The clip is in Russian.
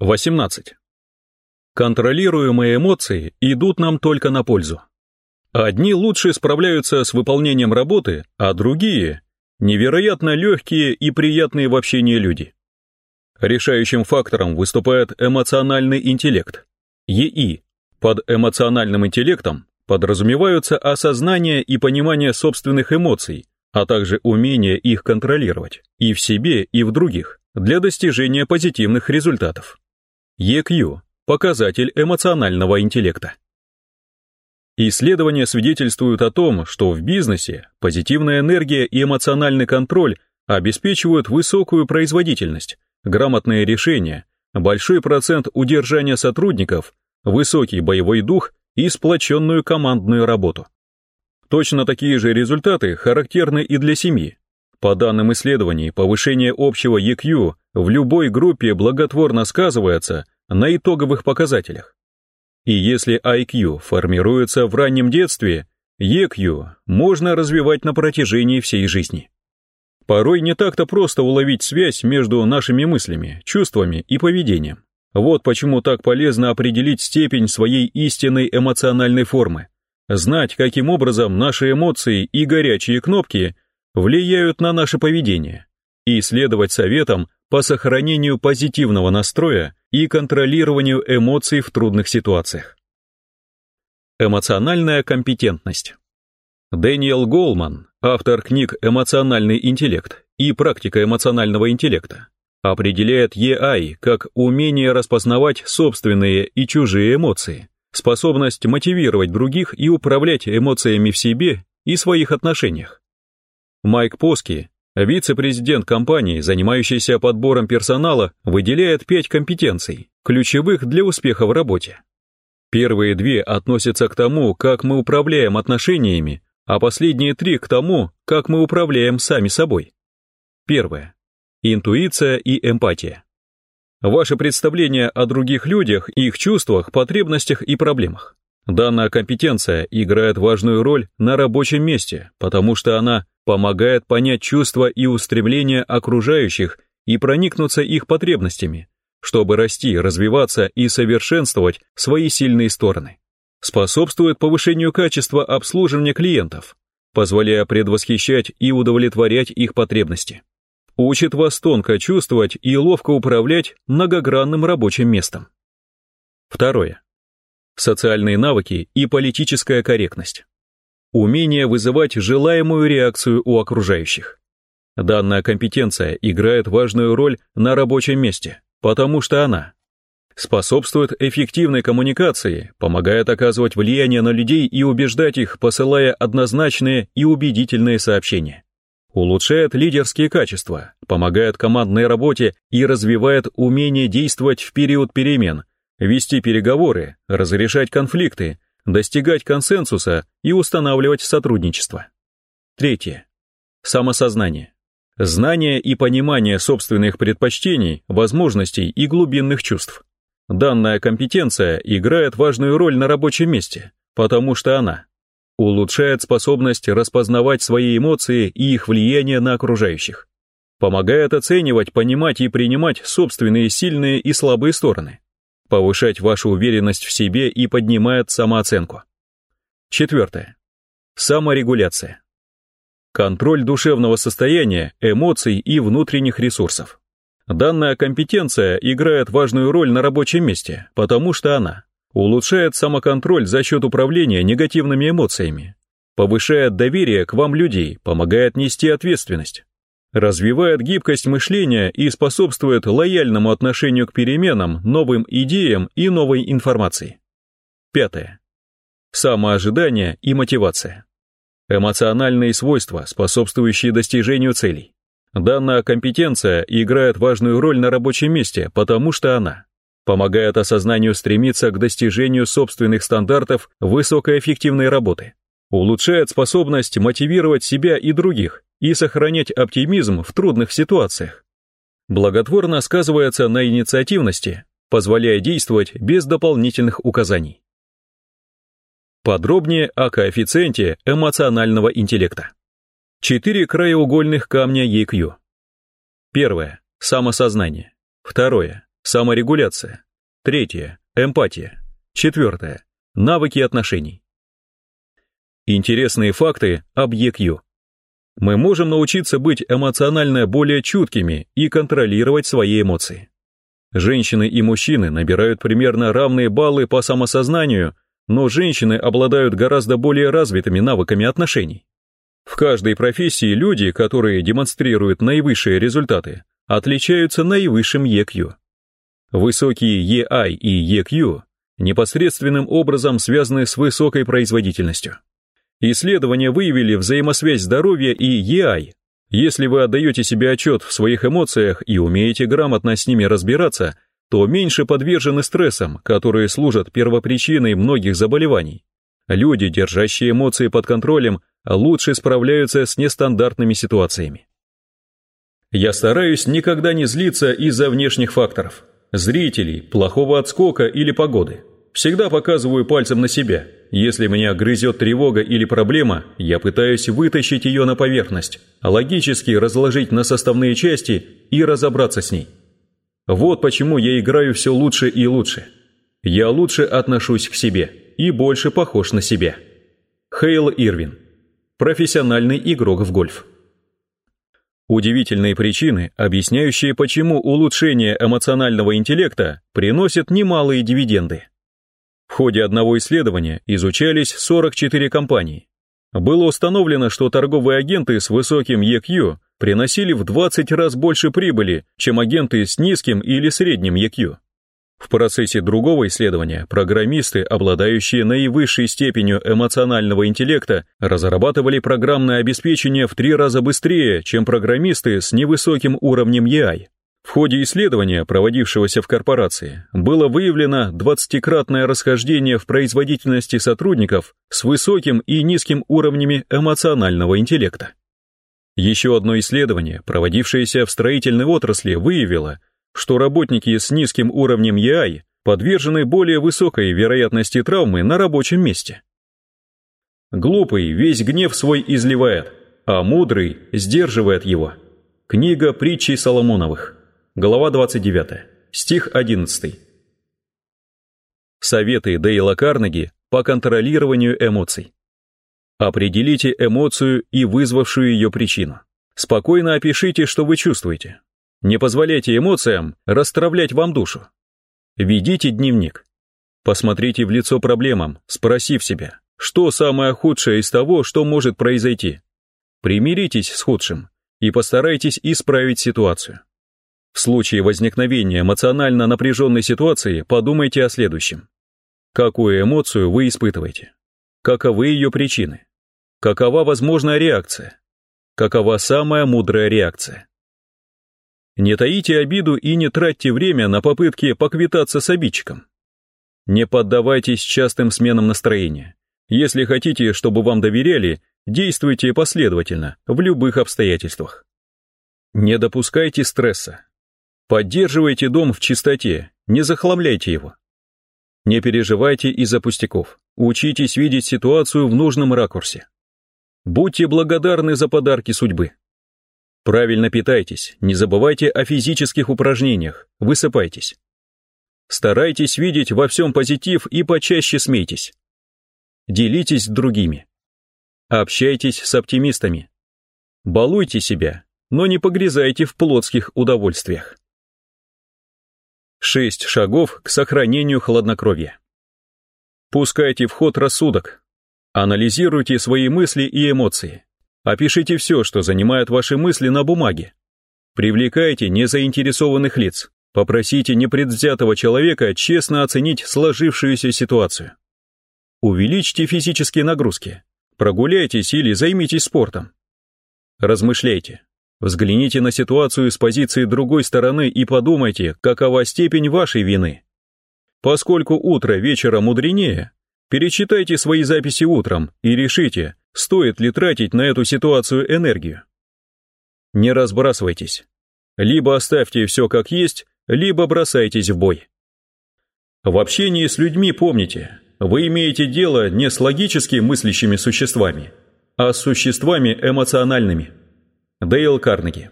18. Контролируемые эмоции идут нам только на пользу. Одни лучше справляются с выполнением работы, а другие – невероятно легкие и приятные в общении люди. Решающим фактором выступает эмоциональный интеллект, ЕИ. Под эмоциональным интеллектом подразумеваются осознание и понимание собственных эмоций, а также умение их контролировать и в себе, и в других для достижения позитивных результатов. EQ – показатель эмоционального интеллекта. Исследования свидетельствуют о том, что в бизнесе позитивная энергия и эмоциональный контроль обеспечивают высокую производительность, грамотные решения, большой процент удержания сотрудников, высокий боевой дух и сплоченную командную работу. Точно такие же результаты характерны и для семьи. По данным исследований, повышение общего EQ в любой группе благотворно сказывается на итоговых показателях. И если IQ формируется в раннем детстве, EQ можно развивать на протяжении всей жизни. Порой не так-то просто уловить связь между нашими мыслями, чувствами и поведением. Вот почему так полезно определить степень своей истинной эмоциональной формы, знать, каким образом наши эмоции и горячие кнопки влияют на наше поведение, и следовать советам по сохранению позитивного настроя и контролированию эмоций в трудных ситуациях. Эмоциональная компетентность. Дэниел Голман, автор книг «Эмоциональный интеллект» и «Практика эмоционального интеллекта», определяет EI как умение распознавать собственные и чужие эмоции, способность мотивировать других и управлять эмоциями в себе и своих отношениях. Майк Поски, вице-президент компании, занимающийся подбором персонала, выделяет пять компетенций, ключевых для успеха в работе. Первые две относятся к тому, как мы управляем отношениями, а последние три к тому, как мы управляем сами собой. Первое. Интуиция и эмпатия. Ваше представление о других людях, их чувствах, потребностях и проблемах. Данная компетенция играет важную роль на рабочем месте, потому что она помогает понять чувства и устремления окружающих и проникнуться их потребностями, чтобы расти, развиваться и совершенствовать свои сильные стороны способствует повышению качества обслуживания клиентов, позволяя предвосхищать и удовлетворять их потребности. Учит вас тонко чувствовать и ловко управлять многогранным рабочим местом. Второе. Социальные навыки и политическая корректность. Умение вызывать желаемую реакцию у окружающих. Данная компетенция играет важную роль на рабочем месте, потому что она способствует эффективной коммуникации, помогает оказывать влияние на людей и убеждать их, посылая однозначные и убедительные сообщения. Улучшает лидерские качества, помогает командной работе и развивает умение действовать в период перемен, вести переговоры, разрешать конфликты, достигать консенсуса и устанавливать сотрудничество. Третье. Самосознание. Знание и понимание собственных предпочтений, возможностей и глубинных чувств. Данная компетенция играет важную роль на рабочем месте, потому что она улучшает способность распознавать свои эмоции и их влияние на окружающих, помогает оценивать, понимать и принимать собственные сильные и слабые стороны, повышать вашу уверенность в себе и поднимает самооценку. Четвертое. Саморегуляция. Контроль душевного состояния, эмоций и внутренних ресурсов. Данная компетенция играет важную роль на рабочем месте, потому что она улучшает самоконтроль за счет управления негативными эмоциями, повышает доверие к вам людей, помогает нести ответственность, развивает гибкость мышления и способствует лояльному отношению к переменам, новым идеям и новой информации. Пятое. Самоожидание и мотивация. Эмоциональные свойства, способствующие достижению целей. Данная компетенция играет важную роль на рабочем месте, потому что она помогает осознанию стремиться к достижению собственных стандартов высокоэффективной работы, улучшает способность мотивировать себя и других и сохранять оптимизм в трудных ситуациях. Благотворно сказывается на инициативности, позволяя действовать без дополнительных указаний. Подробнее о коэффициенте эмоционального интеллекта. Четыре краеугольных камня EQ. Первое – самосознание. Второе – саморегуляция. Третье – эмпатия. Четвертое – навыки отношений. Интересные факты об EQ. Мы можем научиться быть эмоционально более чуткими и контролировать свои эмоции. Женщины и мужчины набирают примерно равные баллы по самосознанию, но женщины обладают гораздо более развитыми навыками отношений. В каждой профессии люди, которые демонстрируют наивысшие результаты, отличаются наивысшим EQ. Высокие EI и EQ непосредственным образом связаны с высокой производительностью. Исследования выявили взаимосвязь здоровья и EI. Если вы отдаете себе отчет в своих эмоциях и умеете грамотно с ними разбираться, то меньше подвержены стрессам, которые служат первопричиной многих заболеваний. Люди, держащие эмоции под контролем, лучше справляются с нестандартными ситуациями. Я стараюсь никогда не злиться из-за внешних факторов. Зрителей, плохого отскока или погоды. Всегда показываю пальцем на себя. Если меня грызет тревога или проблема, я пытаюсь вытащить ее на поверхность, логически разложить на составные части и разобраться с ней. Вот почему я играю все лучше и лучше. Я лучше отношусь к себе и больше похож на себя. Хейл Ирвин. Профессиональный игрок в гольф. Удивительные причины, объясняющие, почему улучшение эмоционального интеллекта приносит немалые дивиденды. Ходе одного исследования изучались 44 компании. Было установлено, что торговые агенты с высоким EQ приносили в 20 раз больше прибыли, чем агенты с низким или средним EQ. В процессе другого исследования программисты, обладающие наивысшей степенью эмоционального интеллекта, разрабатывали программное обеспечение в три раза быстрее, чем программисты с невысоким уровнем EI. В ходе исследования, проводившегося в корпорации, было выявлено 20-кратное расхождение в производительности сотрудников с высоким и низким уровнями эмоционального интеллекта. Еще одно исследование, проводившееся в строительной отрасли, выявило, что работники с низким уровнем EI подвержены более высокой вероятности травмы на рабочем месте. Глупый весь гнев свой изливает, а мудрый сдерживает его. Книга притчей Соломоновых. Глава 29. Стих 11. Советы Дейла Карнеги по контролированию эмоций. Определите эмоцию и вызвавшую ее причину. Спокойно опишите, что вы чувствуете. Не позволяйте эмоциям расстравлять вам душу. Ведите дневник. Посмотрите в лицо проблемам, спросив себя, что самое худшее из того, что может произойти. Примиритесь с худшим и постарайтесь исправить ситуацию. В случае возникновения эмоционально напряженной ситуации подумайте о следующем. Какую эмоцию вы испытываете? Каковы ее причины? Какова возможная реакция? Какова самая мудрая реакция? Не таите обиду и не тратьте время на попытки поквитаться с обидчиком. Не поддавайтесь частым сменам настроения. Если хотите, чтобы вам доверяли, действуйте последовательно, в любых обстоятельствах. Не допускайте стресса. Поддерживайте дом в чистоте, не захламляйте его. Не переживайте из-за пустяков. Учитесь видеть ситуацию в нужном ракурсе. Будьте благодарны за подарки судьбы. Правильно питайтесь, не забывайте о физических упражнениях, высыпайтесь. Старайтесь видеть во всем позитив и почаще смейтесь. Делитесь с другими. Общайтесь с оптимистами. Балуйте себя, но не погрязайте в плотских удовольствиях. Шесть шагов к сохранению хладнокровия. Пускайте в ход рассудок. Анализируйте свои мысли и эмоции. Опишите все, что занимает ваши мысли на бумаге. Привлекайте незаинтересованных лиц. Попросите непредвзятого человека честно оценить сложившуюся ситуацию. Увеличьте физические нагрузки. Прогуляйтесь или займитесь спортом. Размышляйте. Взгляните на ситуацию с позиции другой стороны и подумайте, какова степень вашей вины. Поскольку утро вечера мудренее, перечитайте свои записи утром и решите, стоит ли тратить на эту ситуацию энергию. Не разбрасывайтесь. Либо оставьте все как есть, либо бросайтесь в бой. В общении с людьми помните, вы имеете дело не с логически мыслящими существами, а с существами эмоциональными. Дейл Карнеги